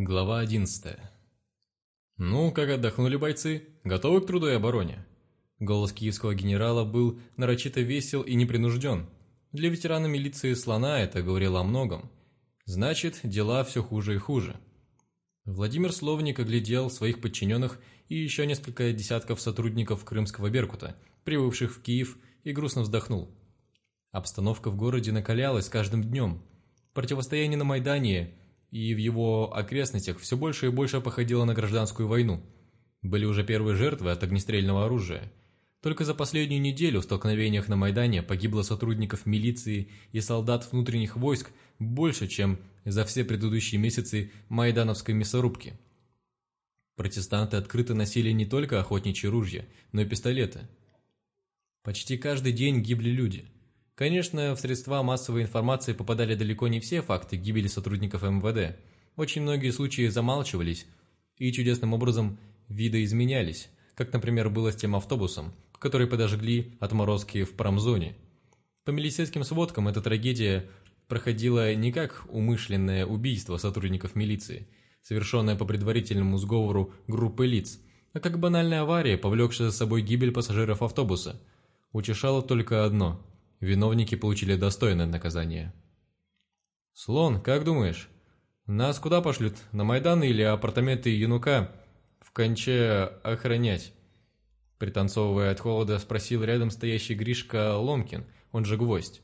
Глава 11 «Ну, как отдохнули бойцы? Готовы к труду и обороне?» Голос киевского генерала был нарочито весел и непринужден. Для ветерана милиции слона это говорило о многом. Значит, дела все хуже и хуже. Владимир Словник оглядел своих подчиненных и еще несколько десятков сотрудников крымского «Беркута», прибывших в Киев, и грустно вздохнул. Обстановка в городе накалялась каждым днем. Противостояние на Майдане и в его окрестностях все больше и больше походило на гражданскую войну. Были уже первые жертвы от огнестрельного оружия. Только за последнюю неделю в столкновениях на Майдане погибло сотрудников милиции и солдат внутренних войск больше, чем за все предыдущие месяцы майдановской мясорубки. Протестанты открыто носили не только охотничьи ружья, но и пистолеты. Почти каждый день гибли люди. Конечно, в средства массовой информации попадали далеко не все факты гибели сотрудников МВД. Очень многие случаи замалчивались и чудесным образом видоизменялись, как, например, было с тем автобусом, который подожгли отморозки в промзоне. По милицейским сводкам эта трагедия проходила не как умышленное убийство сотрудников милиции, совершенное по предварительному сговору группы лиц, а как банальная авария, повлекшая за собой гибель пассажиров автобуса. Утешало только одно – виновники получили достойное наказание. «Слон, как думаешь, нас куда пошлют, на Майдан или апартаменты Янука в конче охранять?» Пританцовывая от холода, спросил рядом стоящий Гришка Ломкин, он же Гвоздь.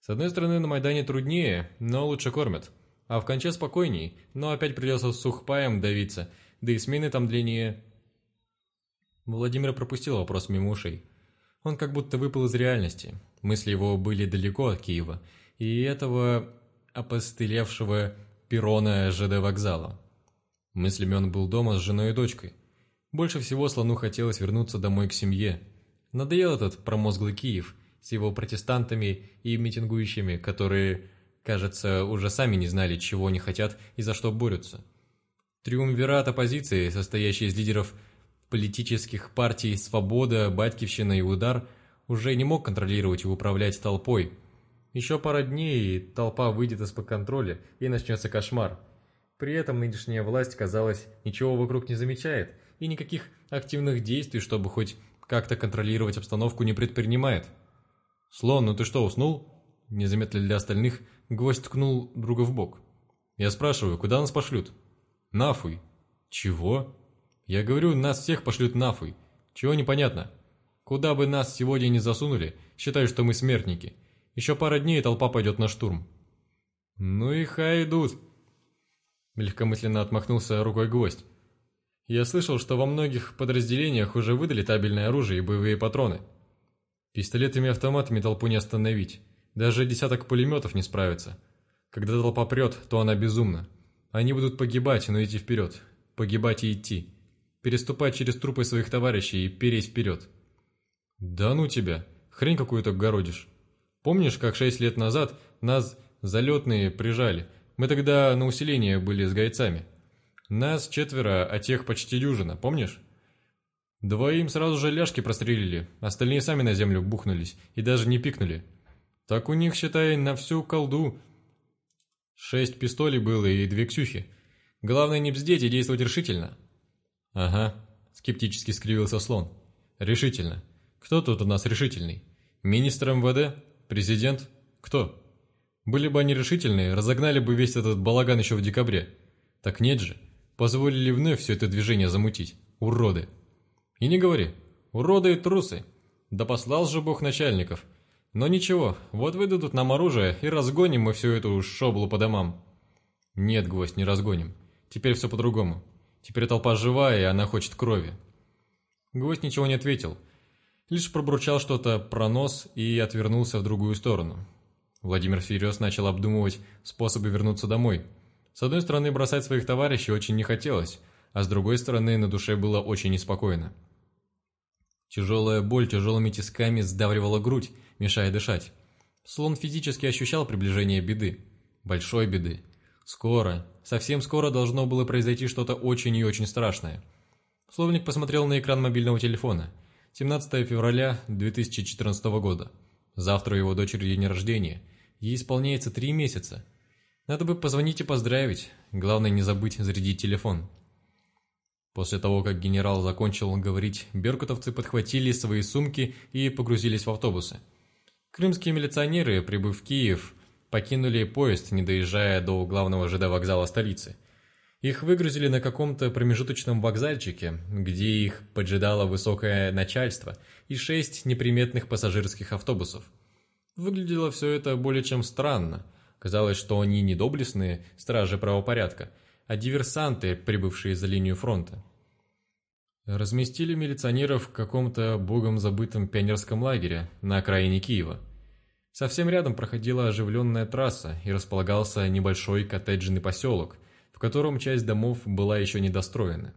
С одной стороны, на Майдане труднее, но лучше кормят. А в конче спокойней, но опять придется с сухпаем давиться, да и смены там длиннее. Владимир пропустил вопрос мимо ушей. Он как будто выпал из реальности. Мысли его были далеко от Киева и этого опостылевшего перона ЖД вокзала. Мыслями он был дома с женой и дочкой. Больше всего слону хотелось вернуться домой к семье. Надоел этот промозглый Киев с его протестантами и митингующими, которые, кажется, уже сами не знали, чего они хотят и за что борются. Триумвират оппозиции, состоящий из лидеров политических партий «Свобода», «Батькивщина» и «Удар», уже не мог контролировать и управлять толпой. Еще пара дней, и толпа выйдет из-под контроля, и начнется кошмар. При этом нынешняя власть, казалось, ничего вокруг не замечает – и никаких активных действий, чтобы хоть как-то контролировать обстановку, не предпринимает. «Слон, ну ты что, уснул?» Незаметно для остальных гвоздь ткнул друга в бок. «Я спрашиваю, куда нас пошлют?» «Нафуй». «Чего?» «Я говорю, нас всех пошлют нафуй. Чего непонятно?» «Куда бы нас сегодня не засунули, считаю, что мы смертники. Еще пара дней, и толпа пойдет на штурм». «Ну и хай идут!» Легкомысленно отмахнулся рукой гвоздь. Я слышал, что во многих подразделениях уже выдали табельное оружие и боевые патроны. Пистолетами и автоматами толпу не остановить. Даже десяток пулеметов не справится. Когда толпа прет, то она безумна. Они будут погибать, но идти вперед. Погибать и идти. Переступать через трупы своих товарищей и переть вперед. Да ну тебя, хрень какую-то городишь. Помнишь, как шесть лет назад нас залетные прижали? Мы тогда на усиление были с гайцами. Нас четверо, а тех почти дюжина, помнишь? Двоим сразу же ляжки прострелили, остальные сами на землю бухнулись и даже не пикнули. Так у них, считай, на всю колду. Шесть пистолей было и две ксюхи. Главное не бздеть и действовать решительно. Ага, скептически скривился слон. Решительно. Кто тут у нас решительный? Министр МВД? Президент? Кто? Были бы они решительные, разогнали бы весь этот балаган еще в декабре. Так нет же позволили вновь все это движение замутить. Уроды. И не говори. Уроды и трусы. Да послал же бог начальников. Но ничего, вот выдадут нам оружие, и разгоним мы всю эту шоблу по домам. Нет, гвоздь, не разгоним. Теперь все по-другому. Теперь толпа живая, и она хочет крови. Гвоздь ничего не ответил. Лишь пробурчал что-то про нос и отвернулся в другую сторону. Владимир всерьез начал обдумывать способы вернуться домой – с одной стороны, бросать своих товарищей очень не хотелось, а с другой стороны, на душе было очень неспокойно. Тяжелая боль тяжелыми тисками сдавливала грудь, мешая дышать. Слон физически ощущал приближение беды. Большой беды. Скоро, совсем скоро должно было произойти что-то очень и очень страшное. Словник посмотрел на экран мобильного телефона. 17 февраля 2014 года. Завтра его дочери день рождения. Ей исполняется три месяца. Надо бы позвонить и поздравить. Главное не забыть зарядить телефон. После того, как генерал закончил говорить, беркутовцы подхватили свои сумки и погрузились в автобусы. Крымские милиционеры, прибыв в Киев, покинули поезд, не доезжая до главного ЖД вокзала столицы. Их выгрузили на каком-то промежуточном вокзальчике, где их поджидало высокое начальство и шесть неприметных пассажирских автобусов. Выглядело все это более чем странно. Казалось, что они не доблестные стражи правопорядка, а диверсанты, прибывшие за линию фронта. Разместили милиционеров в каком-то богом забытом пионерском лагере на окраине Киева. Совсем рядом проходила оживленная трасса и располагался небольшой коттеджный поселок, в котором часть домов была еще недостроена.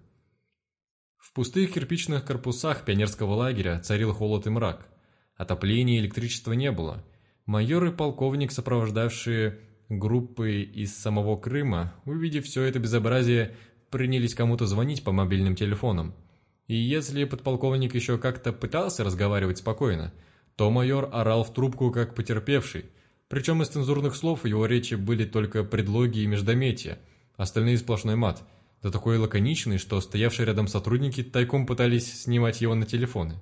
В пустых кирпичных корпусах пионерского лагеря царил холод и мрак. Отопления и электричества не было. Майор и полковник, сопровождавшие группы из самого Крыма, увидев все это безобразие, принялись кому-то звонить по мобильным телефонам. И если подполковник еще как-то пытался разговаривать спокойно – то майор орал в трубку как потерпевший, причем из цензурных слов его речи были только предлоги и междометия, остальные сплошной мат, да такой лаконичный, что стоявшие рядом сотрудники тайком пытались снимать его на телефоны.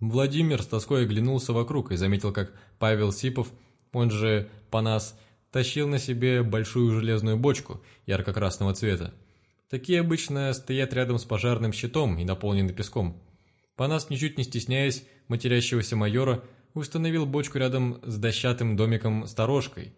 Владимир с тоской оглянулся вокруг и заметил, как Павел Сипов, он же Панас, тащил на себе большую железную бочку ярко-красного цвета. Такие обычно стоят рядом с пожарным щитом и наполнены песком. Панас, ничуть не стесняясь матерящегося майора, установил бочку рядом с дощатым домиком-сторожкой,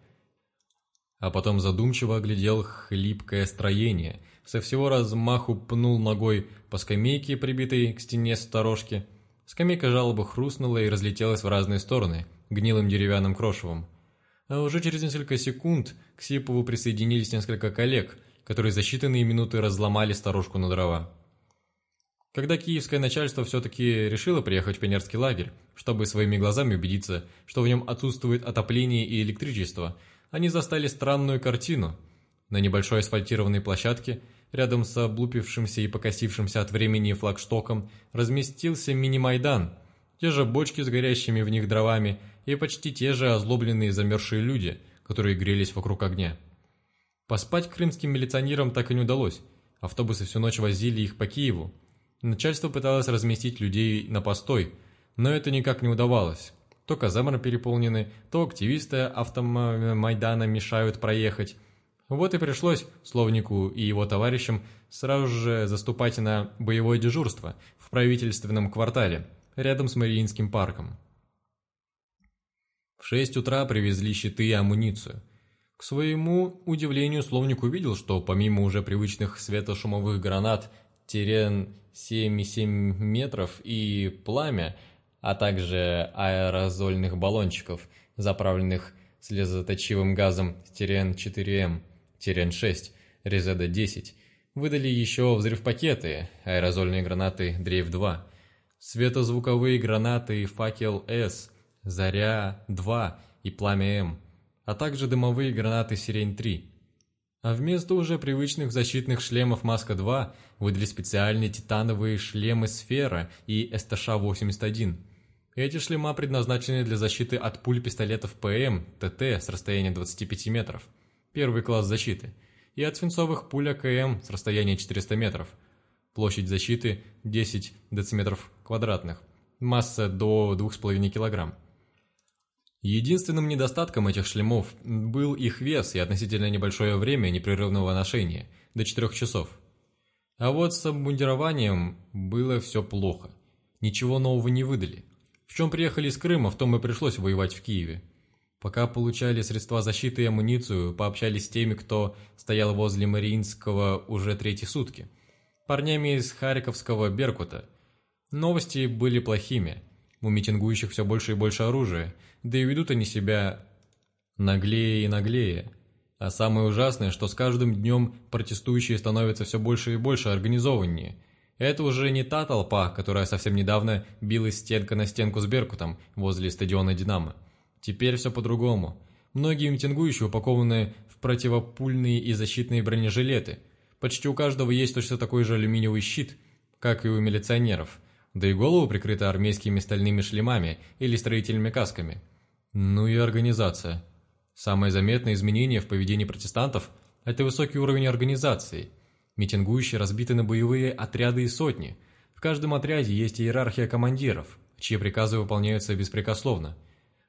а потом задумчиво оглядел хлипкое строение, со всего размаху пнул ногой по скамейке, прибитой к стене сторожки. Скамейка жалобы хрустнула и разлетелась в разные стороны, гнилым деревянным крошевом. А уже через несколько секунд к Сипову присоединились несколько коллег, которые за считанные минуты разломали сторожку на дрова. Когда киевское начальство все-таки решило приехать в пионерский лагерь, чтобы своими глазами убедиться, что в нем отсутствует отопление и электричество, они застали странную картину. На небольшой асфальтированной площадке, рядом с облупившимся и покосившимся от времени флагштоком, разместился мини-майдан, те же бочки с горящими в них дровами и почти те же озлобленные замерзшие люди, которые грелись вокруг огня. Поспать крымским милиционерам так и не удалось, автобусы всю ночь возили их по Киеву, Начальство пыталось разместить людей на постой, но это никак не удавалось. То казамры переполнены, то активисты автомайдана мешают проехать. Вот и пришлось Словнику и его товарищам сразу же заступать на боевое дежурство в правительственном квартале, рядом с Мариинским парком. В шесть утра привезли щиты и амуницию. К своему удивлению, Словник увидел, что помимо уже привычных светошумовых гранат терен 7,7 метров и пламя, а также аэрозольных баллончиков, заправленных слезоточивым газом Терен-4М, Терен-6, Резеда-10, выдали еще взрыв-пакеты, аэрозольные гранаты Дрейв-2, светозвуковые гранаты Факел-С, Заря-2 и Пламя-М, а также дымовые гранаты Сирень-3, а вместо уже привычных защитных шлемов Маска-2 выдали специальные титановые шлемы Сфера и СТШ-81. Эти шлема предназначены для защиты от пуль пистолетов ПМ, ТТ с расстояния 25 метров, первый класс защиты, и от свинцовых пуль АКМ с расстояния 400 метров. Площадь защиты 10 дециметров квадратных, масса до 2,5 килограмм. Единственным недостатком этих шлемов был их вес и относительно небольшое время непрерывного ношения – до 4 часов. А вот с обмундированием было все плохо. Ничего нового не выдали. В чем приехали из Крыма, в том и пришлось воевать в Киеве. Пока получали средства защиты и амуницию, пообщались с теми, кто стоял возле Мариинского уже третьи сутки. Парнями из Харьковского Беркута. Новости были плохими – у митингующих все больше и больше оружия, да и ведут они себя наглее и наглее. А самое ужасное, что с каждым днем протестующие становятся все больше и больше организованнее. Это уже не та толпа, которая совсем недавно билась стенка на стенку с Беркутом возле стадиона «Динамо». Теперь все по-другому. Многие митингующие упакованы в противопульные и защитные бронежилеты. Почти у каждого есть точно такой же алюминиевый щит, как и у милиционеров – да и голову прикрыта армейскими стальными шлемами или строительными касками. Ну и организация. Самое заметное изменение в поведении протестантов – это высокий уровень организации. Митингующие разбиты на боевые отряды и сотни. В каждом отряде есть иерархия командиров, чьи приказы выполняются беспрекословно.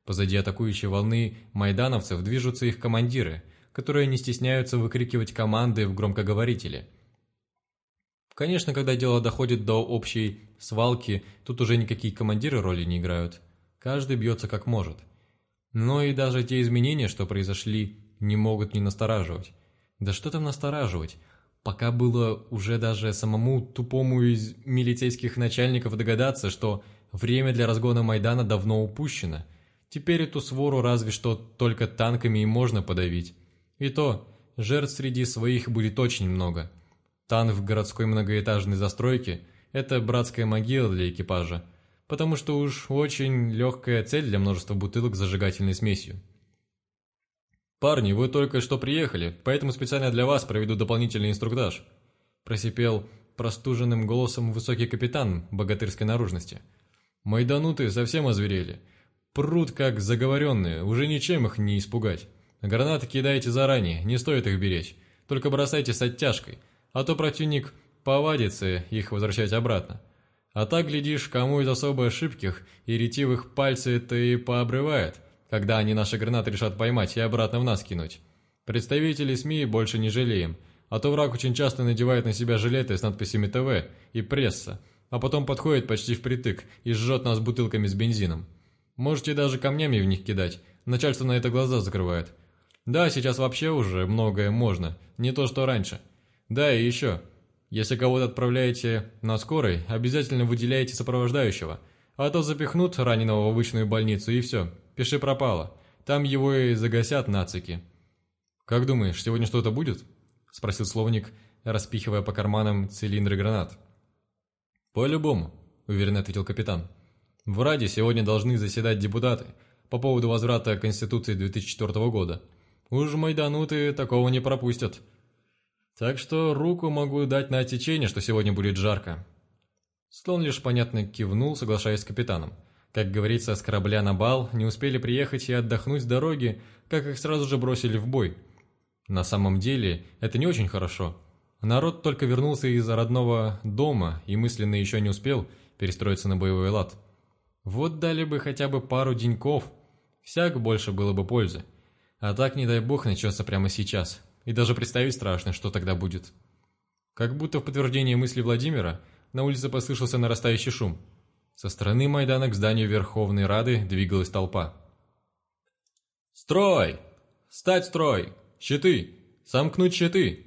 Позади атакующей волны майдановцев движутся их командиры, которые не стесняются выкрикивать команды в громкоговорителе. Конечно, когда дело доходит до общей свалки, тут уже никакие командиры роли не играют. Каждый бьется как может. Но и даже те изменения, что произошли, не могут не настораживать. Да что там настораживать? Пока было уже даже самому тупому из милицейских начальников догадаться, что время для разгона Майдана давно упущено. Теперь эту свору разве что только танками и можно подавить. И то, жертв среди своих будет очень много. Танк в городской многоэтажной застройке – это братская могила для экипажа, потому что уж очень легкая цель для множества бутылок с зажигательной смесью. «Парни, вы только что приехали, поэтому специально для вас проведу дополнительный инструктаж», просипел простуженным голосом высокий капитан богатырской наружности. «Майдануты совсем озверели. Прут как заговоренные, уже ничем их не испугать. Гранаты кидайте заранее, не стоит их беречь. Только бросайте с оттяжкой, а то противник повадится их возвращать обратно. А так, глядишь, кому из особо ошибких и ретивых пальцы это и пообрывает, когда они наши гранаты решат поймать и обратно в нас кинуть. Представителей СМИ больше не жалеем, а то враг очень часто надевает на себя жилеты с надписями ТВ и пресса, а потом подходит почти впритык и жжет нас бутылками с бензином. Можете даже камнями в них кидать, начальство на это глаза закрывает. Да, сейчас вообще уже многое можно, не то что раньше. Да, и еще, если кого-то отправляете на скорой, обязательно выделяйте сопровождающего, а то запихнут раненого в обычную больницу и все, Пиши пропало. Там его и загасят нацики. «Как думаешь, сегодня что-то будет?» – спросил словник, распихивая по карманам цилиндры гранат. «По-любому», – уверенно ответил капитан. «В Раде сегодня должны заседать депутаты по поводу возврата Конституции 2004 года. Уж майдануты такого не пропустят. Так что руку могу дать на отсечение, что сегодня будет жарко». Слон лишь понятно кивнул, соглашаясь с капитаном – как говорится, с корабля на бал не успели приехать и отдохнуть с дороги, как их сразу же бросили в бой. На самом деле, это не очень хорошо. Народ только вернулся из родного дома и мысленно еще не успел перестроиться на боевой лад. Вот дали бы хотя бы пару деньков, всяк больше было бы пользы. А так, не дай бог, начнется прямо сейчас. И даже представить страшно, что тогда будет. Как будто в подтверждение мысли Владимира, на улице послышался нарастающий шум – со стороны Майдана к зданию Верховной Рады двигалась толпа. «Строй! Стать строй! Щиты! Сомкнуть щиты!»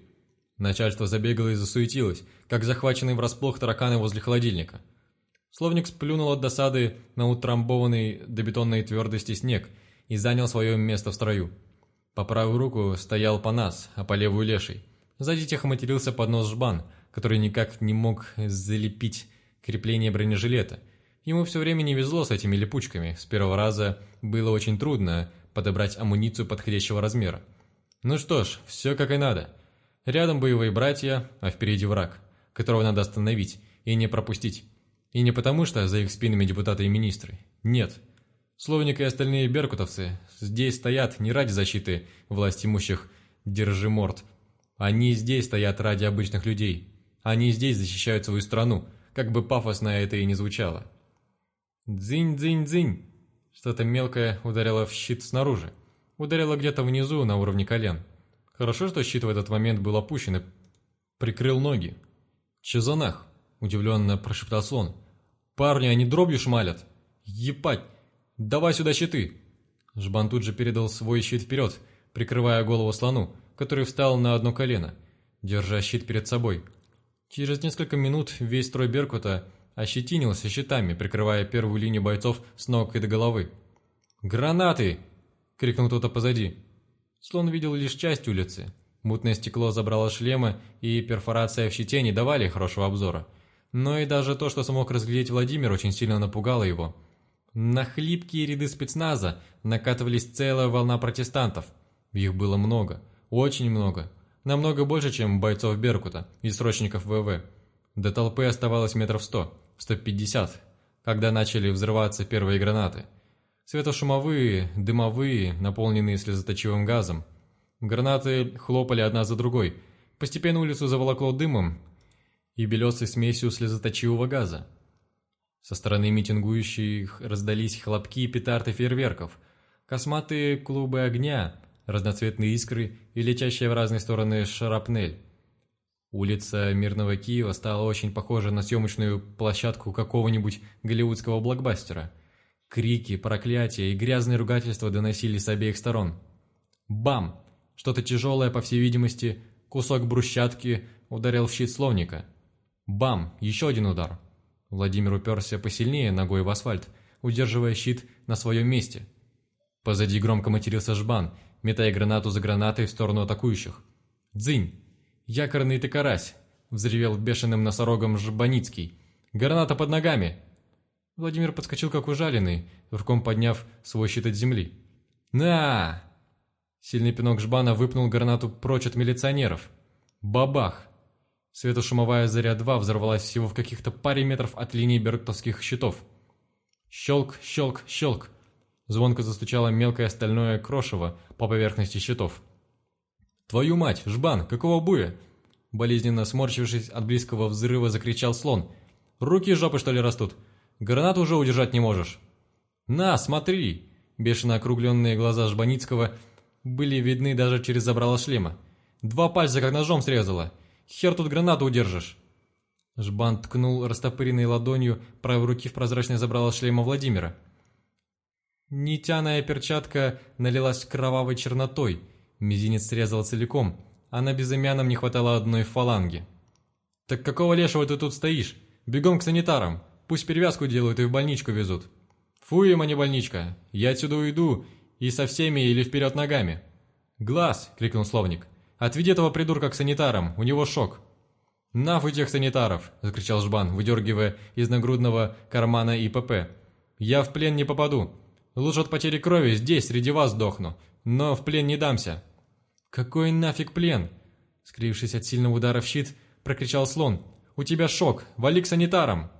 Начальство забегало и засуетилось, как захваченные врасплох тараканы возле холодильника. Словник сплюнул от досады на утрамбованный до бетонной твердости снег и занял свое место в строю. По правую руку стоял Панас, а по левую Леший. Сзади тихо матерился поднос Жбан, который никак не мог залепить крепление бронежилета, Ему все время не везло с этими липучками. С первого раза было очень трудно подобрать амуницию подходящего размера. Ну что ж, все как и надо. Рядом боевые братья, а впереди враг, которого надо остановить и не пропустить. И не потому, что за их спинами депутаты и министры. Нет. Словник и остальные беркутовцы здесь стоят не ради защиты власть имущих «держи морд». Они здесь стоят ради обычных людей. Они здесь защищают свою страну, как бы пафосно это и не звучало. Дзынь-дзынь-дзынь. Что-то мелкое ударило в щит снаружи. Ударило где-то внизу, на уровне колен. Хорошо, что щит в этот момент был опущен и прикрыл ноги. «Че за нах?» – удивленно прошептал слон. «Парни, они дробью шмалят!» «Епать! Давай сюда щиты!» Жбан тут же передал свой щит вперед, прикрывая голову слону, который встал на одно колено, держа щит перед собой. Через несколько минут весь строй Беркута – ощетинился щитами, прикрывая первую линию бойцов с ног и до головы. «Гранаты!» — крикнул кто-то позади. Слон видел лишь часть улицы. Мутное стекло забрало шлемы, и перфорация в щите не давали хорошего обзора. Но и даже то, что смог разглядеть Владимир, очень сильно напугало его. На хлипкие ряды спецназа накатывались целая волна протестантов. Их было много, очень много. Намного больше, чем бойцов Беркута и срочников ВВ. До толпы оставалось метров сто. 150, когда начали взрываться первые гранаты. Светошумовые, дымовые, наполненные слезоточивым газом. Гранаты хлопали одна за другой. Постепенно улицу заволокло дымом и белесой смесью слезоточивого газа. Со стороны митингующих раздались хлопки петард и фейерверков, косматые клубы огня, разноцветные искры и летящая в разные стороны шарапнель. Улица Мирного Киева стала очень похожа на съемочную площадку какого-нибудь голливудского блокбастера. Крики, проклятия и грязные ругательства доносились с обеих сторон. Бам! Что-то тяжелое, по всей видимости, кусок брусчатки ударил в щит словника. Бам! Еще один удар. Владимир уперся посильнее ногой в асфальт, удерживая щит на своем месте. Позади громко матерился жбан, метая гранату за гранатой в сторону атакующих. «Дзынь! «Якорный ты карась!» — взревел бешеным носорогом Жбаницкий. «Граната под ногами!» Владимир подскочил как ужаленный, руком подняв свой щит от земли. «На!» Сильный пинок Жбана выпнул гранату прочь от милиционеров. Бабах! Светошумовая заря-2 взорвалась всего в каких-то паре метров от линии бергтовских щитов. Щелк, щелк, щелк. Звонко застучало мелкое стальное крошево по поверхности щитов. «Твою мать, жбан, какого буя?» Болезненно сморчившись от близкого взрыва, закричал слон. «Руки из жопы, что ли, растут? Гранату уже удержать не можешь?» «На, смотри!» Бешено округленные глаза Жбаницкого были видны даже через забрало шлема. «Два пальца как ножом срезала! Хер тут гранату удержишь!» Жбан ткнул растопыренной ладонью правой руки в прозрачное забрало шлема Владимира. Нитяная перчатка налилась кровавой чернотой – Мизинец срезал целиком, а на безымянном не хватало одной фаланги. «Так какого лешего ты тут стоишь? Бегом к санитарам, пусть перевязку делают и в больничку везут». «Фу им, а не больничка, я отсюда уйду, и со всеми или вперед ногами». «Глаз!» — крикнул словник. «Отведи этого придурка к санитарам, у него шок». «Нафу тех санитаров!» — закричал Жбан, выдергивая из нагрудного кармана ИПП. «Я в плен не попаду. Лучше от потери крови здесь, среди вас сдохну, но в плен не дамся». «Какой нафиг плен?» Скривившись от сильного удара в щит, прокричал слон. «У тебя шок! Вали к санитарам!»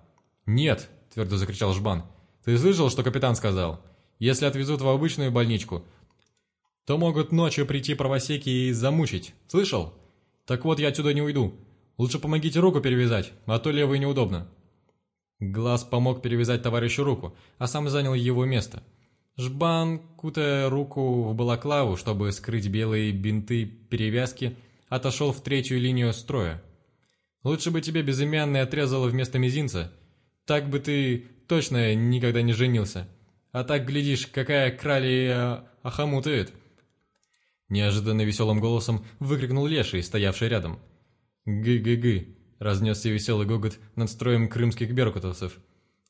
«Нет!» – твердо закричал Жбан. «Ты слышал, что капитан сказал? Если отвезут в обычную больничку, то могут ночью прийти правосеки и замучить. Слышал? Так вот, я отсюда не уйду. Лучше помогите руку перевязать, а то левый неудобно». Глаз помог перевязать товарищу руку, а сам занял его место – Жбан, кутая руку в балаклаву, чтобы скрыть белые бинты перевязки, отошел в третью линию строя. «Лучше бы тебе безымянный отрезало вместо мизинца. Так бы ты точно никогда не женился. А так, глядишь, какая крали охомутает!» Неожиданно веселым голосом выкрикнул Леший, стоявший рядом. «Гы-гы-гы!» — разнесся веселый гогот над строем крымских беркутовцев.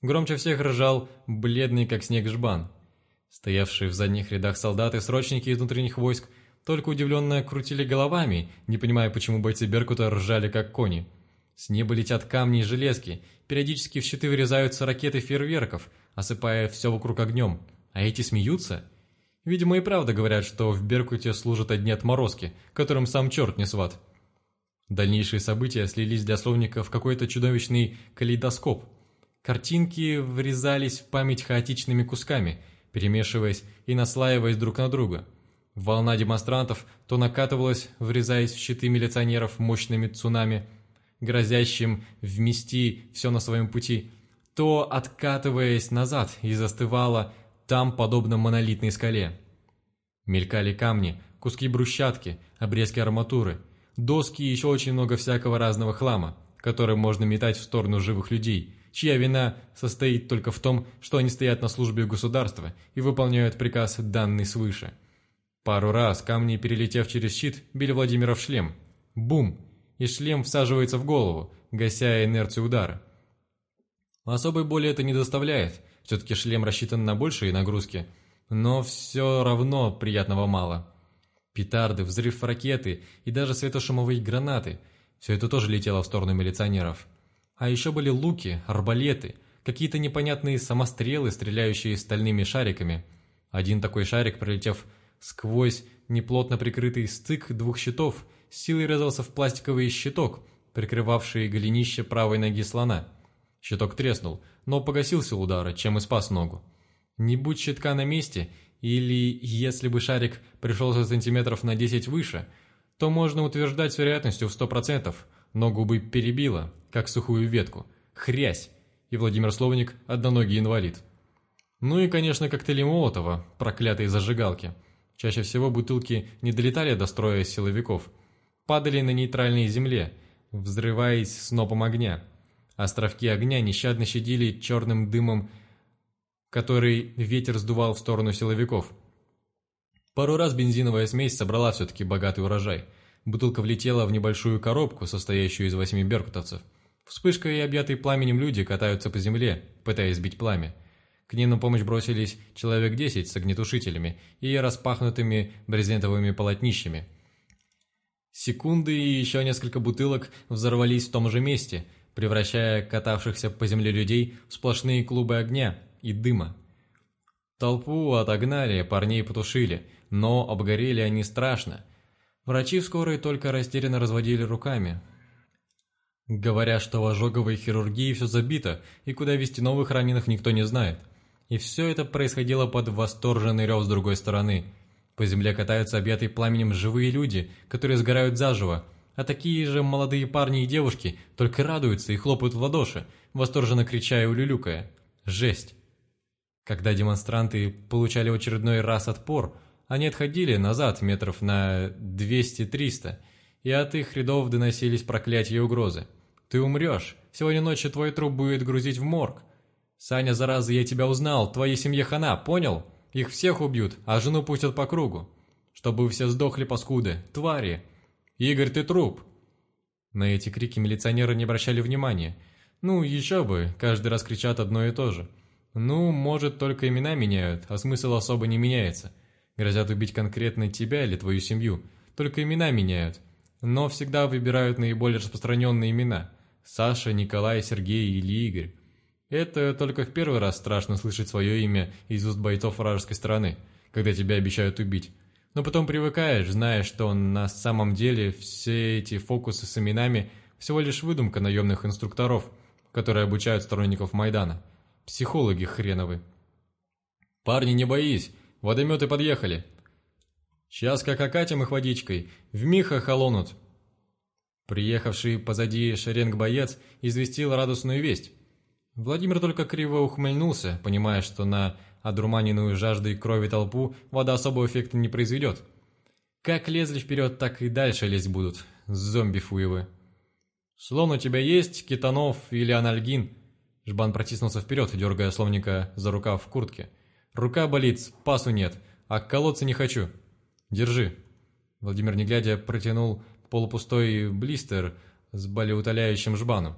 Громче всех ржал бледный, как снег, жбан. Стоявшие в задних рядах солдаты срочники из внутренних войск только удивленно крутили головами, не понимая, почему бойцы Беркута ржали как кони. С неба летят камни и железки, периодически в щиты вырезаются ракеты фейерверков, осыпая все вокруг огнем. А эти смеются? Видимо, и правда говорят, что в Беркуте служат одни отморозки, которым сам черт не сват. Дальнейшие события слились для словника в какой-то чудовищный калейдоскоп. Картинки врезались в память хаотичными кусками – перемешиваясь и наслаиваясь друг на друга. Волна демонстрантов то накатывалась, врезаясь в щиты милиционеров мощными цунами, грозящим вмести все на своем пути, то откатываясь назад и застывала там, подобно монолитной скале. Мелькали камни, куски брусчатки, обрезки арматуры, доски и еще очень много всякого разного хлама, который можно метать в сторону живых людей – чья вина состоит только в том, что они стоят на службе государства и выполняют приказ, данный свыше. Пару раз камни, перелетев через щит, били Владимира в шлем. Бум! И шлем всаживается в голову, гася инерцию удара. Особой боли это не доставляет, все-таки шлем рассчитан на большие нагрузки, но все равно приятного мало. Петарды, взрыв ракеты и даже светошумовые гранаты – все это тоже летело в сторону милиционеров. А еще были луки, арбалеты, какие-то непонятные самострелы, стреляющие стальными шариками. Один такой шарик, пролетев сквозь неплотно прикрытый стык двух щитов, силой резался в пластиковый щиток, прикрывавший голенище правой ноги слона. Щиток треснул, но погасился удара, чем и спас ногу. Не будь щитка на месте, или если бы шарик пришелся сантиметров на 10 выше, то можно утверждать с вероятностью в 100%, ногу бы перебило, как сухую ветку. Хрясь! И Владимир Словник – одноногий инвалид. Ну и, конечно, коктейли Молотова, проклятые зажигалки. Чаще всего бутылки не долетали до строя силовиков. Падали на нейтральной земле, взрываясь снопом огня. Островки огня нещадно щадили черным дымом, который ветер сдувал в сторону силовиков. Пару раз бензиновая смесь собрала все-таки богатый урожай. Бутылка влетела в небольшую коробку, состоящую из восьми беркутовцев. Вспышкой и объятые пламенем люди катаются по земле, пытаясь сбить пламя. К ним на помощь бросились человек десять с огнетушителями и распахнутыми брезентовыми полотнищами. Секунды и еще несколько бутылок взорвались в том же месте, превращая катавшихся по земле людей в сплошные клубы огня и дыма. Толпу отогнали, парней потушили, но обгорели они страшно. Врачи в скорой только растерянно разводили руками, говоря, что в ожоговой хирургии все забито, и куда вести новых раненых никто не знает. И все это происходило под восторженный рев с другой стороны. По земле катаются объятые пламенем живые люди, которые сгорают заживо, а такие же молодые парни и девушки только радуются и хлопают в ладоши, восторженно крича и улюлюкая. Жесть! Когда демонстранты получали очередной раз отпор, они отходили назад метров на 200-300, и от их рядов доносились проклятия и угрозы. «Ты умрешь! Сегодня ночью твой труп будет грузить в морг!» «Саня, зараза, я тебя узнал, твоей семье хана, понял? Их всех убьют, а жену пустят по кругу. Чтобы все сдохли, паскуды, твари! Игорь, ты труп!» На эти крики милиционеры не обращали внимания. Ну, еще бы, каждый раз кричат одно и то же. Ну, может, только имена меняют, а смысл особо не меняется. Грозят убить конкретно тебя или твою семью. Только имена меняют. Но всегда выбирают наиболее распространенные имена. Саша, Николай, Сергей или Игорь. Это только в первый раз страшно слышать свое имя из уст бойцов вражеской стороны, когда тебя обещают убить. Но потом привыкаешь, зная, что на самом деле все эти фокусы с именами всего лишь выдумка наемных инструкторов, которые обучают сторонников Майдана. Психологи хреновы. «Парни, не боись, водометы подъехали. Сейчас как окатим их водичкой, вмиг охолонут». Приехавший позади шеренг боец известил радостную весть. Владимир только криво ухмыльнулся, понимая, что на одурманенную жаждой крови толпу вода особого эффекта не произведет. Как лезли вперед, так и дальше лезть будут, зомби фуевы. «Слон у тебя есть, кетанов или анальгин?» Жбан протиснулся вперед, дергая словника за рукав в куртке. «Рука болит, спасу нет, а к колодцу не хочу. Держи». Владимир, не глядя, протянул полупустой блистер с болеутоляющим жбаном.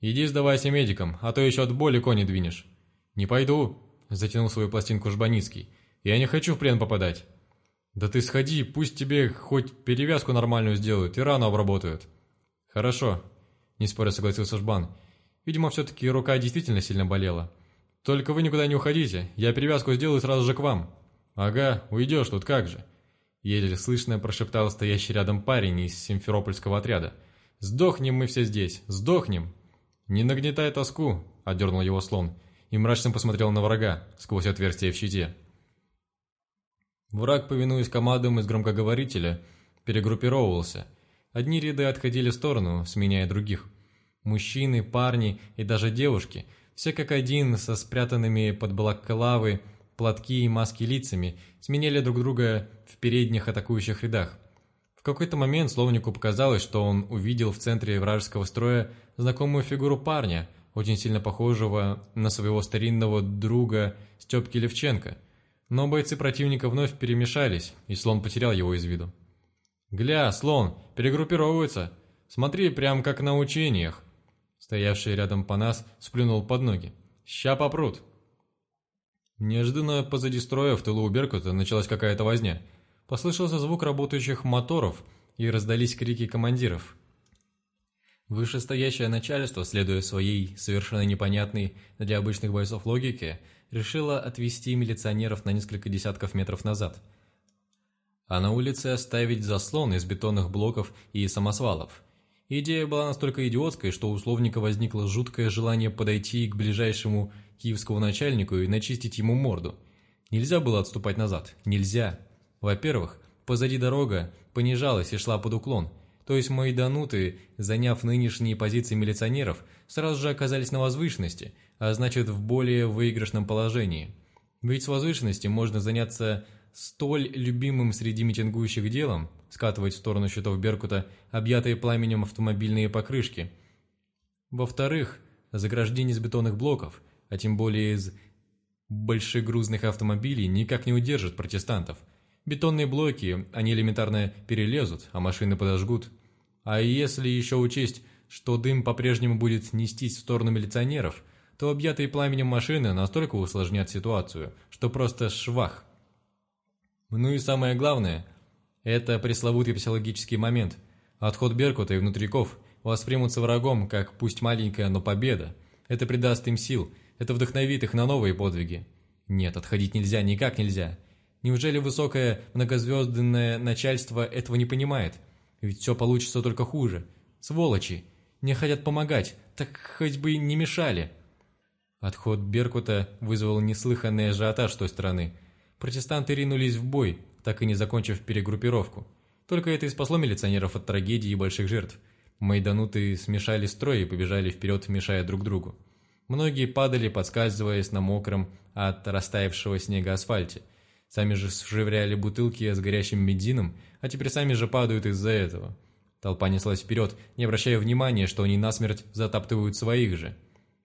«Иди сдавайся медикам, а то еще от боли кони двинешь». «Не пойду», – затянул свою пластинку Жбаницкий. «Я не хочу в плен попадать». «Да ты сходи, пусть тебе хоть перевязку нормальную сделают и рану обработают». «Хорошо», – не споря согласился Жбан. Видимо, все-таки рука действительно сильно болела. «Только вы никуда не уходите, я перевязку сделаю сразу же к вам». «Ага, уйдешь тут как же». Еле слышно прошептал стоящий рядом парень из симферопольского отряда. «Сдохнем мы все здесь, сдохнем!» «Не нагнетай тоску», — отдернул его слон, и мрачно посмотрел на врага сквозь отверстие в щите. Враг, повинуясь командам из громкоговорителя, перегруппировывался. Одни ряды отходили в сторону, сменяя других. Мужчины, парни и даже девушки, все как один, со спрятанными под балаклавы, платки и маски лицами, сменяли друг друга в передних атакующих рядах. В какой-то момент словнику показалось, что он увидел в центре вражеского строя знакомую фигуру парня, очень сильно похожего на своего старинного друга Степки Левченко. Но бойцы противника вновь перемешались, и слон потерял его из виду. «Гля, слон, перегруппировывается! Смотри, прям как на учениях!» Стоявший рядом Панас сплюнул под ноги. «Ща попрут!» Неожиданно позади строя в тылу у Беркута началась какая-то возня. Послышался звук работающих моторов и раздались крики командиров. Вышестоящее начальство, следуя своей совершенно непонятной для обычных бойцов логике, решило отвести милиционеров на несколько десятков метров назад. А на улице оставить заслон из бетонных блоков и самосвалов. Идея была настолько идиотской, что у Словника возникло жуткое желание подойти к ближайшему киевскому начальнику и начистить ему морду. Нельзя было отступать назад. Нельзя. Во-первых, позади дорога понижалась и шла под уклон, то есть майдануты, заняв нынешние позиции милиционеров, сразу же оказались на возвышенности, а значит в более выигрышном положении. Ведь с возвышенности можно заняться столь любимым среди митингующих делом, скатывать в сторону щитов Беркута объятые пламенем автомобильные покрышки. Во-вторых, заграждение из бетонных блоков, а тем более из большегрузных автомобилей, никак не удержит протестантов – Бетонные блоки они элементарно перелезут, а машины подожгут. А если еще учесть, что дым по-прежнему будет нестись в сторону милиционеров, то объятые пламенем машины настолько усложнят ситуацию, что просто швах. Ну и самое главное, это пресловутый психологический момент. Отход Беркута и внутриков воспримутся врагом, как пусть маленькая, но победа. Это придаст им сил, это вдохновит их на новые подвиги. Нет, отходить нельзя, никак нельзя. Неужели высокое многозвездное начальство этого не понимает? Ведь все получится только хуже. Сволочи! Не хотят помогать, так хоть бы не мешали. Отход Беркута вызвал неслыханный ажиотаж той стороны. Протестанты ринулись в бой, так и не закончив перегруппировку. Только это и спасло милиционеров от трагедии и больших жертв. Майдануты смешали строй и побежали вперед, мешая друг другу. Многие падали, подскальзываясь на мокром от растаявшего снега асфальте – Сами же вживляли бутылки с горящим бензином, а теперь сами же падают из-за этого. Толпа неслась вперед, не обращая внимания, что они насмерть затаптывают своих же.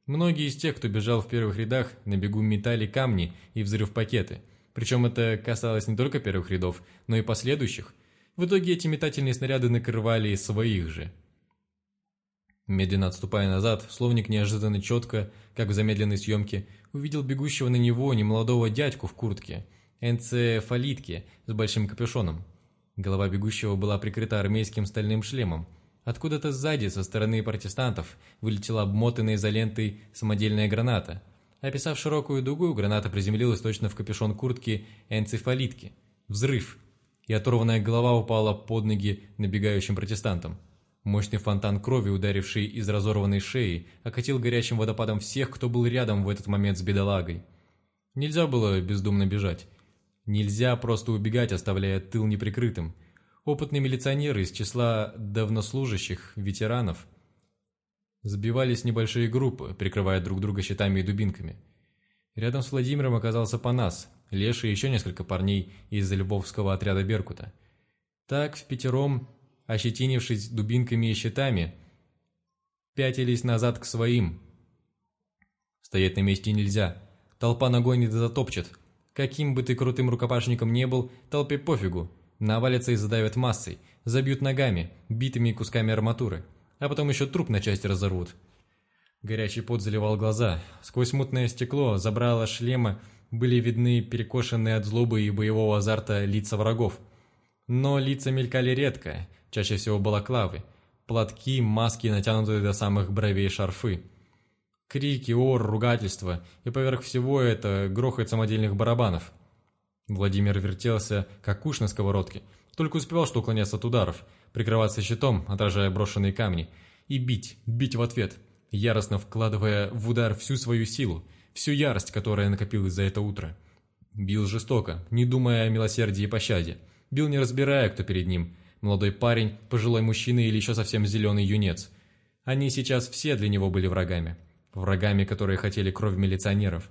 Многие из тех, кто бежал в первых рядах, на бегу метали камни и взрыв пакеты. Причем это касалось не только первых рядов, но и последующих. В итоге эти метательные снаряды накрывали своих же. Медленно отступая назад, словник неожиданно четко, как в замедленной съемке, увидел бегущего на него немолодого дядьку в куртке – энцефалитки с большим капюшоном. Голова бегущего была прикрыта армейским стальным шлемом. Откуда-то сзади, со стороны протестантов, вылетела обмотанная изолентой самодельная граната. Описав широкую дугу, граната приземлилась точно в капюшон куртки энцефалитки. Взрыв! И оторванная голова упала под ноги набегающим протестантам. Мощный фонтан крови, ударивший из разорванной шеи, окатил горячим водопадом всех, кто был рядом в этот момент с бедолагой. Нельзя было бездумно бежать. Нельзя просто убегать, оставляя тыл неприкрытым. Опытные милиционеры из числа давнослужащих, ветеранов, сбивались небольшие группы, прикрывая друг друга щитами и дубинками. Рядом с Владимиром оказался Панас, Леша и еще несколько парней из львовского отряда «Беркута». Так, в пятером, ощетинившись дубинками и щитами, пятились назад к своим. Стоять на месте нельзя. Толпа ногой не затопчет, Каким бы ты крутым рукопашником не был, толпе пофигу. Навалятся и задавят массой, забьют ногами, битыми кусками арматуры. А потом еще труп на части разорвут. Горячий пот заливал глаза. Сквозь мутное стекло, забрало шлема, были видны перекошенные от злобы и боевого азарта лица врагов. Но лица мелькали редко, чаще всего балаклавы, платки, маски, натянутые до самых бровей шарфы. Крики, ор, ругательства, и поверх всего это грохот самодельных барабанов. Владимир вертелся, как уж на сковородке, только успевал что уклоняться от ударов, прикрываться щитом, отражая брошенные камни, и бить, бить в ответ, яростно вкладывая в удар всю свою силу, всю ярость, которая накопилась за это утро. Бил жестоко, не думая о милосердии и пощаде. Бил не разбирая, кто перед ним. Молодой парень, пожилой мужчина или еще совсем зеленый юнец. Они сейчас все для него были врагами врагами, которые хотели кровь милиционеров.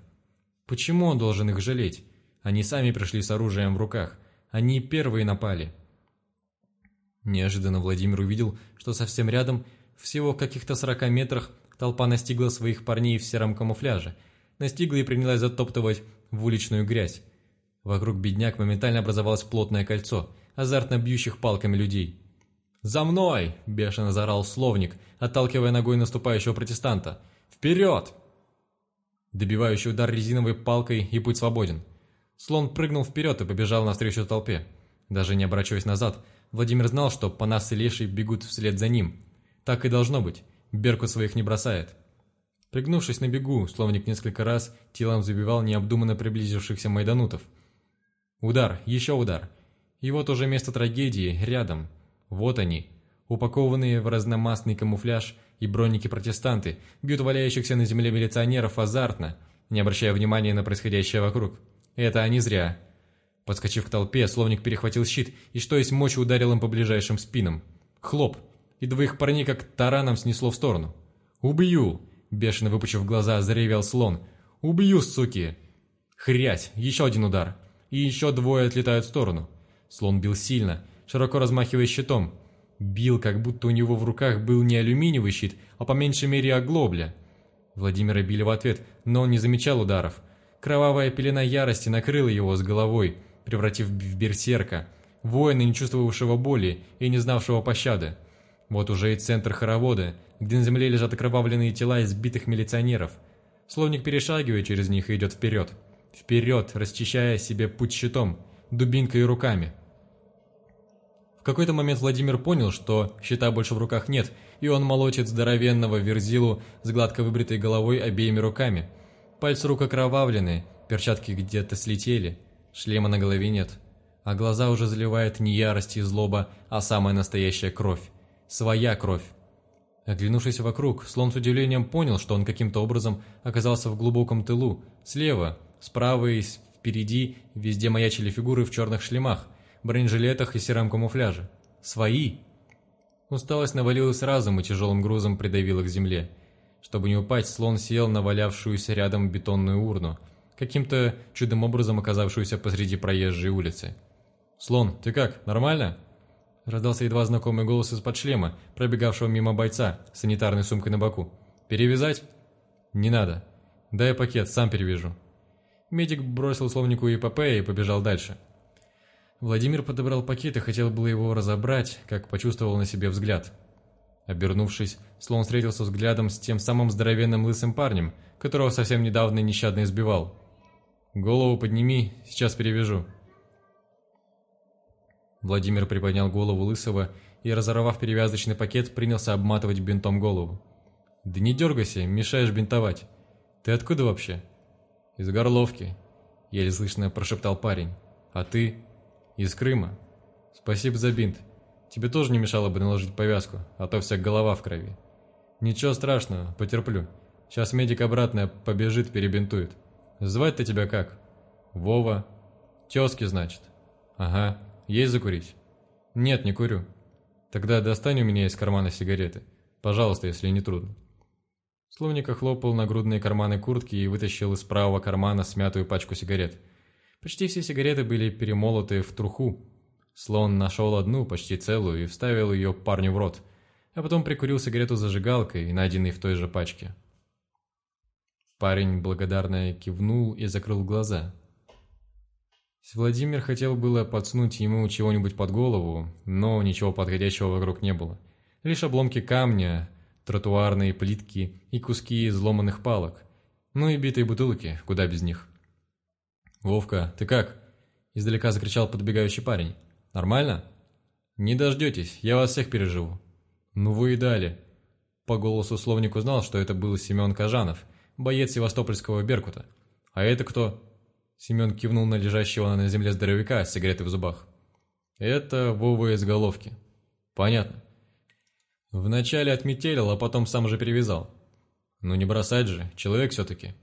Почему он должен их жалеть? Они сами пришли с оружием в руках. Они первые напали. Неожиданно Владимир увидел, что совсем рядом, всего в каких-то сорока метрах, толпа настигла своих парней в сером камуфляже. Настигла и принялась затоптывать в уличную грязь. Вокруг бедняк моментально образовалось плотное кольцо, азартно бьющих палками людей. «За мной!» – бешено заорал словник, отталкивая ногой наступающего протестанта – «Вперед!» Добивающий удар резиновой палкой, и путь свободен. Слон прыгнул вперед и побежал навстречу толпе. Даже не оборачиваясь назад, Владимир знал, что Панас и Леший бегут вслед за ним. Так и должно быть. Беркут своих не бросает. Пригнувшись на бегу, словник несколько раз телом забивал необдуманно приблизившихся майданутов. Удар, еще удар. И вот уже место трагедии рядом. Вот они. Упакованные в разномастный камуфляж и броники протестанты бьют валяющихся на земле милиционеров азартно, не обращая внимания на происходящее вокруг. Это они зря. Подскочив к толпе, словник перехватил щит и что есть мочи ударил им по ближайшим спинам. Хлоп! И двоих парней как тараном снесло в сторону. «Убью!» – бешено выпучив глаза, заревел слон. «Убью, суки!» Хрять! Еще один удар. И еще двое отлетают в сторону. Слон бил сильно, широко размахивая щитом. Бил, как будто у него в руках был не алюминиевый щит, а по меньшей мере оглобля. Владимира били в ответ, но он не замечал ударов. Кровавая пелена ярости накрыла его с головой, превратив в берсерка, воина, не чувствовавшего боли и не знавшего пощады. Вот уже и центр хоровода, где на земле лежат окровавленные тела избитых милиционеров. Словник перешагивает через них и идет вперед. Вперед, расчищая себе путь щитом, дубинкой и руками. В какой-то момент Владимир понял, что щита больше в руках нет, и он молотит здоровенного верзилу с гладко выбритой головой обеими руками. Пальцы рук окровавлены, перчатки где-то слетели, шлема на голове нет. А глаза уже заливает не ярость и злоба, а самая настоящая кровь. Своя кровь. Оглянувшись вокруг, слон с удивлением понял, что он каким-то образом оказался в глубоком тылу. Слева, справа и впереди везде маячили фигуры в черных шлемах, бронежилетах и сером камуфляже. Свои! Усталость навалилась разом и тяжелым грузом придавила к земле. Чтобы не упасть, слон сел на валявшуюся рядом бетонную урну, каким-то чудом образом оказавшуюся посреди проезжей улицы. «Слон, ты как, нормально?» Раздался едва знакомый голос из-под шлема, пробегавшего мимо бойца с санитарной сумкой на боку. «Перевязать?» «Не надо. Дай пакет, сам перевяжу». Медик бросил словнику ИПП и побежал дальше. Владимир подобрал пакет и хотел было его разобрать, как почувствовал на себе взгляд. Обернувшись, слон встретился взглядом с тем самым здоровенным лысым парнем, которого совсем недавно нещадно избивал. «Голову подними, сейчас перевяжу», Владимир приподнял голову Лысого и, разорвав перевязочный пакет, принялся обматывать бинтом голову. «Да не дергайся, мешаешь бинтовать. Ты откуда вообще?» «Из Горловки», — еле слышно прошептал парень. «А ты?» «Из Крыма. Спасибо за бинт. Тебе тоже не мешало бы наложить повязку, а то вся голова в крови». «Ничего страшного, потерплю. Сейчас медик обратно побежит, перебинтует. Звать-то тебя как?» «Вова». «Тезки, значит?» «Ага. Есть закурить?» «Нет, не курю». «Тогда достань у меня из кармана сигареты. Пожалуйста, если не трудно». Словник охлопал нагрудные карманы куртки и вытащил из правого кармана смятую пачку сигарет. Почти все сигареты были перемолоты в труху. Слон нашел одну, почти целую, и вставил ее парню в рот, а потом прикурил сигарету зажигалкой, найденной в той же пачке. Парень благодарно кивнул и закрыл глаза. Владимир хотел было подсунуть ему чего-нибудь под голову, но ничего подходящего вокруг не было. Лишь обломки камня, тротуарные плитки и куски изломанных палок. Ну и битые бутылки, куда без них. «Вовка, ты как?» – издалека закричал подбегающий парень. «Нормально?» «Не дождетесь, я вас всех переживу». «Ну вы и дали». По голосу словник узнал, что это был Семен Кажанов, боец севастопольского «Беркута». «А это кто?» Семен кивнул на лежащего на земле здоровяка с сигаретой в зубах. «Это Вова из головки». «Понятно». Вначале отметелил, а потом сам же перевязал. «Ну не бросать же, человек все-таки.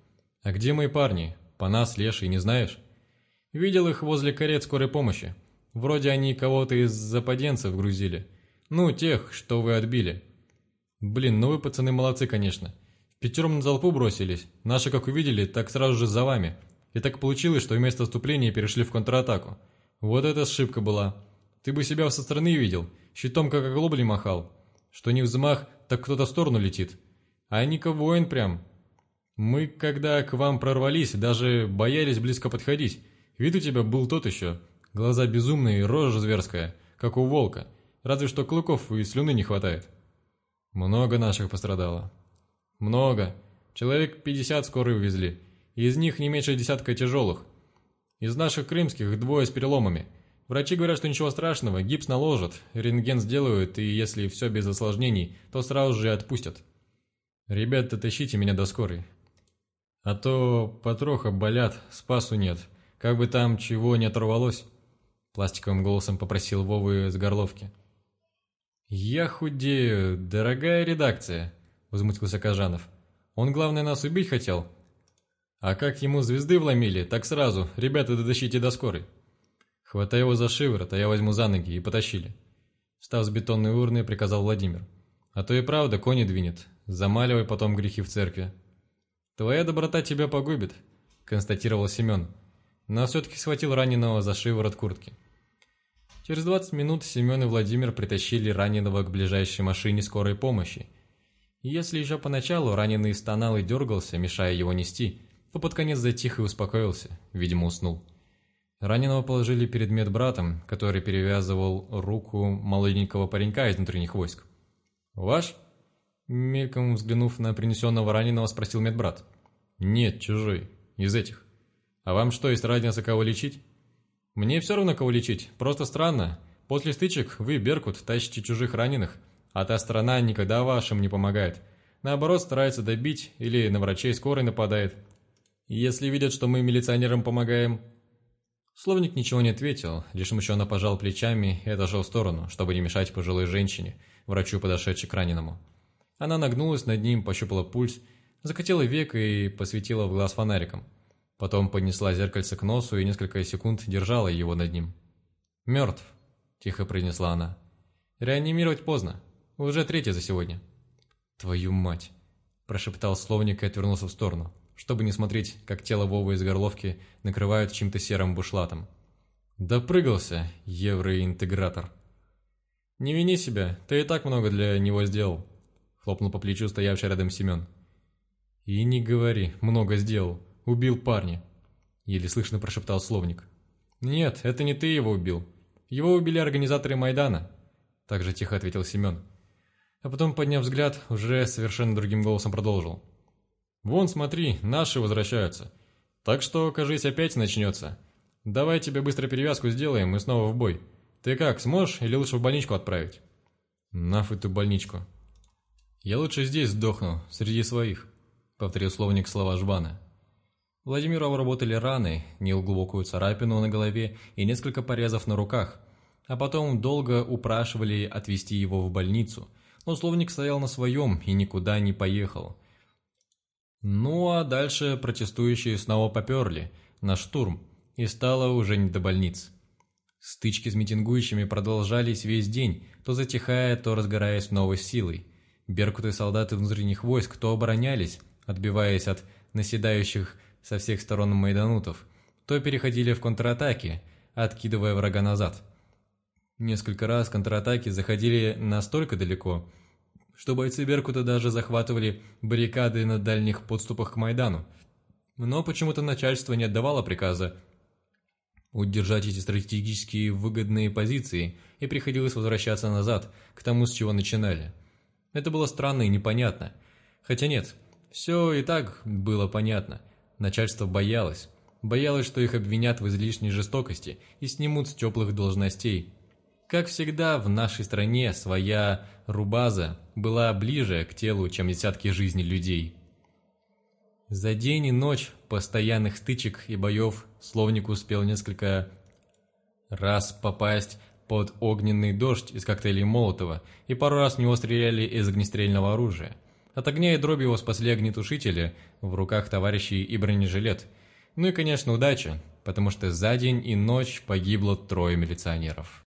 А где мои парни? Панас, Леший, не знаешь?» «Видел их возле карет скорой помощи. Вроде они кого-то из западенцев грузили. Ну, тех, что вы отбили». «Блин, ну вы, пацаны, молодцы, конечно. В пятером на толпу бросились. Наши, как увидели, так сразу же за вами. И так получилось, что вместо отступления перешли в контратаку. Вот это ошибка была. Ты бы себя со стороны видел, щитом как оглобли махал. Что не взмах, так кто-то в сторону летит. А Ника воин прям. Мы, когда к вам прорвались, даже боялись близко подходить. Вид у тебя был тот еще. Глаза безумные, рожа зверская, как у волка. Разве что клыков и слюны не хватает. Много наших пострадало. Много. Человек пятьдесят скоро увезли. Из них не меньше десятка тяжелых. Из наших крымских двое с переломами. Врачи говорят, что ничего страшного, гипс наложат, рентген сделают, и если все без осложнений, то сразу же отпустят. Ребята, тащите меня до скорой. А то потроха болят, спасу нет. Как бы там чего не оторвалось. Пластиковым голосом попросил Вовы с горловки. «Я худею, дорогая редакция», — возмутился Кожанов. «Он, главное, нас убить хотел. А как ему звезды вломили, так сразу, ребята, дотащите до скорой». «Хватай его за шиворот, а я возьму за ноги» и потащили. Встав с бетонной урны, приказал Владимир. «А то и правда кони двинет. Замаливай потом грехи в церкви». «Твоя доброта тебя погубит», — констатировал Семен. Но все-таки схватил раненого за шиворот куртки. Через 20 минут Семен и Владимир притащили раненого к ближайшей машине скорой помощи. И если еще поначалу раненый стонал и дергался, мешая его нести, то под конец затих и успокоился, видимо уснул. Раненого положили перед медбратом, который перевязывал руку молоденького паренька из внутренних войск. «Ваш?» Мельком взглянув на принесенного раненого, спросил медбрат. «Нет, чужой. Из этих. А вам что, есть разница, кого лечить?» «Мне все равно, кого лечить. Просто странно. После стычек вы, Беркут, тащите чужих раненых, а та страна никогда вашим не помогает. Наоборот, старается добить или на врачей скорой нападает. Если видят, что мы милиционерам помогаем...» Словник ничего не ответил, лишь смущенно пожал плечами и отошел в сторону, чтобы не мешать пожилой женщине, врачу, подошедшей к раненому. Она нагнулась над ним, пощупала пульс, закатила век и посветила в глаз фонариком. Потом поднесла зеркальце к носу и несколько секунд держала его над ним. «Мертв», – тихо произнесла она. «Реанимировать поздно. Уже третья за сегодня». «Твою мать!» – прошептал словник и отвернулся в сторону, чтобы не смотреть, как тело Вовы из горловки накрывают чем-то серым бушлатом. «Допрыгался, евроинтегратор!» «Не вини себя, ты и так много для него сделал», – хлопнул по плечу стоявший рядом Семен. «И не говори, много сделал. Убил парня», — еле слышно прошептал словник. «Нет, это не ты его убил. Его убили организаторы Майдана», — также тихо ответил Семен. А потом, подняв взгляд, уже совершенно другим голосом продолжил. «Вон, смотри, наши возвращаются. Так что, кажись, опять начнется. Давай тебе быстро перевязку сделаем и снова в бой. Ты как, сможешь или лучше в больничку отправить?» «Наф эту больничку». «Я лучше здесь сдохну, среди своих», — повторил словник слова Жбана. Владимиру обработали раны, неглубокую царапину на голове и несколько порезов на руках, а потом долго упрашивали отвезти его в больницу, но словник стоял на своем и никуда не поехал. Ну а дальше протестующие снова поперли на штурм, и стало уже не до больниц. Стычки с митингующими продолжались весь день, то затихая, то разгораясь новой силой. Беркуты солдаты внутренних войск то оборонялись, отбиваясь от наседающих со всех сторон майданутов, то переходили в контратаки, откидывая врага назад. Несколько раз контратаки заходили настолько далеко, что бойцы Беркута даже захватывали баррикады на дальних подступах к Майдану. Но почему-то начальство не отдавало приказа удержать эти стратегически выгодные позиции, и приходилось возвращаться назад, к тому, с чего начинали. Это было странно и непонятно. Хотя нет, все и так было понятно – Начальство боялось. Боялось, что их обвинят в излишней жестокости и снимут с теплых должностей. Как всегда, в нашей стране своя рубаза была ближе к телу, чем десятки жизней людей. За день и ночь постоянных стычек и боев словник успел несколько раз попасть под огненный дождь из коктейлей Молотова, и пару раз в него стреляли из огнестрельного оружия. От огня и дроби его спасли огнетушители в руках товарищей и бронежилет. Ну и, конечно, удача, потому что за день и ночь погибло трое милиционеров.